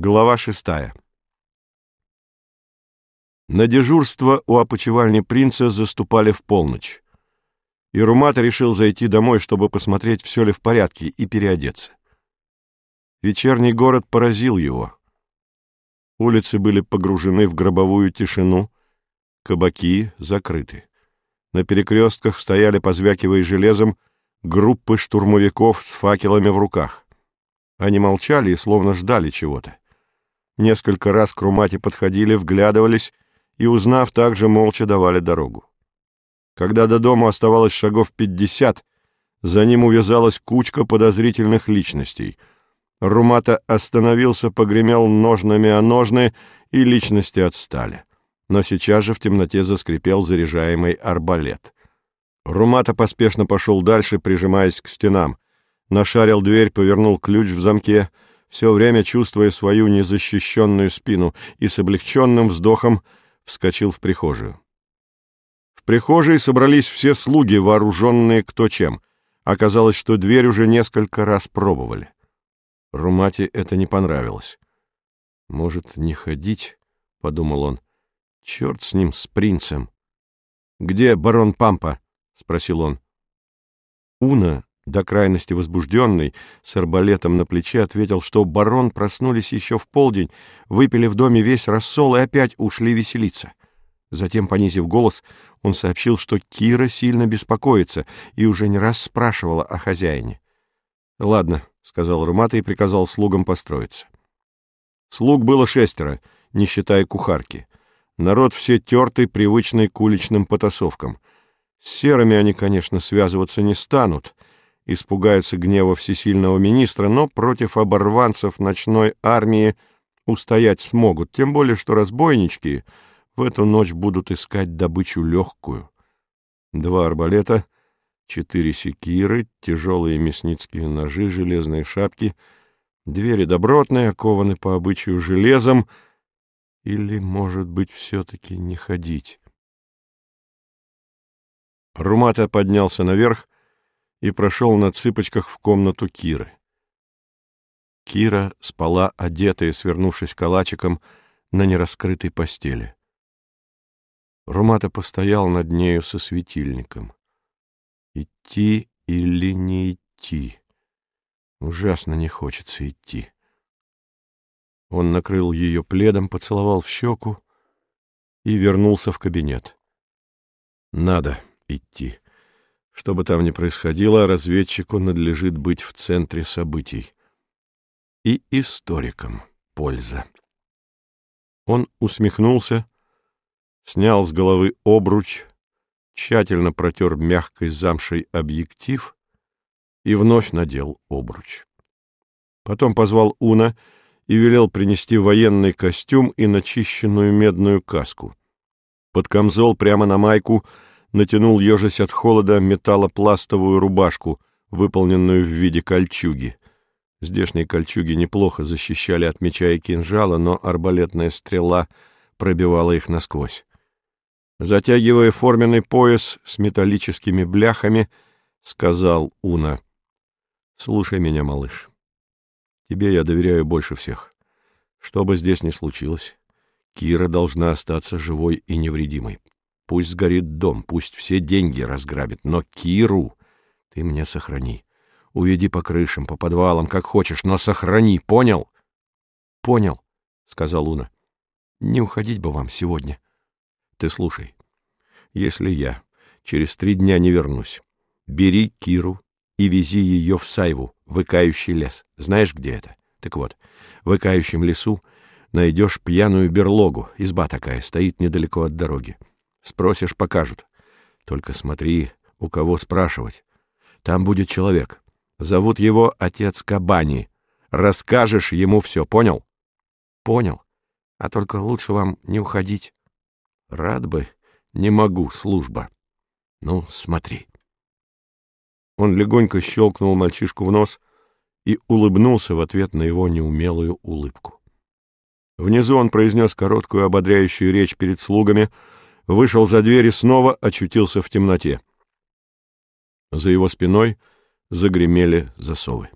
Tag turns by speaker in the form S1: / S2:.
S1: Глава шестая. На дежурство у опочивальни принца заступали в полночь. И решил зайти домой, чтобы посмотреть, все ли в порядке, и переодеться. Вечерний город поразил его. Улицы были погружены в гробовую тишину, кабаки закрыты. На перекрестках стояли, позвякивая железом, группы штурмовиков с факелами в руках. Они молчали и словно ждали чего-то. Несколько раз к Румате подходили, вглядывались и, узнав, также молча давали дорогу. Когда до дома оставалось шагов пятьдесят, за ним увязалась кучка подозрительных личностей. Румата остановился, погремел ножнами о ножны, и личности отстали. Но сейчас же в темноте заскрипел заряжаемый арбалет. Румата поспешно пошел дальше, прижимаясь к стенам. Нашарил дверь, повернул ключ в замке — все время чувствуя свою незащищенную спину, и с облегченным вздохом вскочил в прихожую. В прихожей собрались все слуги, вооруженные кто чем. Оказалось, что дверь уже несколько раз пробовали. Румате это не понравилось. «Может, не ходить?» — подумал он. «Черт с ним, с принцем!» «Где барон Пампа?» — спросил он. Уна, до крайности возбужденный, с арбалетом на плече, ответил, что барон проснулись еще в полдень, выпили в доме весь рассол и опять ушли веселиться. Затем, понизив голос, он сообщил, что Кира сильно беспокоится и уже не раз спрашивала о хозяине. — Ладно, — сказал Румата и приказал слугам построиться. Слуг было шестеро, не считая кухарки. Народ все тертый, привычный к уличным потасовкам. С серыми они, конечно, связываться не станут — испугаются гнева всесильного министра, но против оборванцев ночной армии устоять смогут, тем более что разбойнички в эту ночь будут искать добычу легкую. Два арбалета, четыре секиры, тяжелые мясницкие ножи, железные шапки, двери добротные, окованы по обычаю железом, или, может быть, все-таки не ходить. Румата поднялся наверх, и прошел на цыпочках в комнату Киры. Кира спала, одетая, свернувшись калачиком, на нераскрытой постели. Румата постоял над нею со светильником. Идти или не идти? Ужасно не хочется идти. Он накрыл ее пледом, поцеловал в щеку и вернулся в кабинет. Надо идти. Что бы там ни происходило, разведчику надлежит быть в центре событий. И историкам польза. Он усмехнулся, снял с головы обруч, тщательно протер мягкой замшей объектив и вновь надел обруч. Потом позвал Уна и велел принести военный костюм и начищенную медную каску. Под камзол прямо на майку — натянул, ежась от холода, металлопластовую рубашку, выполненную в виде кольчуги. Здешние кольчуги неплохо защищали от меча и кинжала, но арбалетная стрела пробивала их насквозь. Затягивая форменный пояс с металлическими бляхами, сказал Уна, «Слушай меня, малыш. Тебе я доверяю больше всех. Что бы здесь ни случилось, Кира должна остаться живой и невредимой. Пусть сгорит дом, пусть все деньги разграбит, но Киру ты мне сохрани. Уведи по крышам, по подвалам, как хочешь, но сохрани, понял? — Понял, — сказал Луна. — Не уходить бы вам сегодня. Ты слушай. Если я через три дня не вернусь, бери Киру и вези ее в Сайву, выкающий лес. Знаешь, где это? Так вот, в выкающем лесу найдешь пьяную берлогу, изба такая, стоит недалеко от дороги. Спросишь — покажут. Только смотри, у кого спрашивать. Там будет человек. Зовут его отец Кабани. Расскажешь ему все, понял? Понял. А только лучше вам не уходить. Рад бы. Не могу, служба. Ну, смотри. Он легонько щелкнул мальчишку в нос и улыбнулся в ответ на его неумелую улыбку. Внизу он произнес короткую ободряющую речь перед слугами — вышел за дверь и снова очутился в темноте. За его спиной загремели засовы.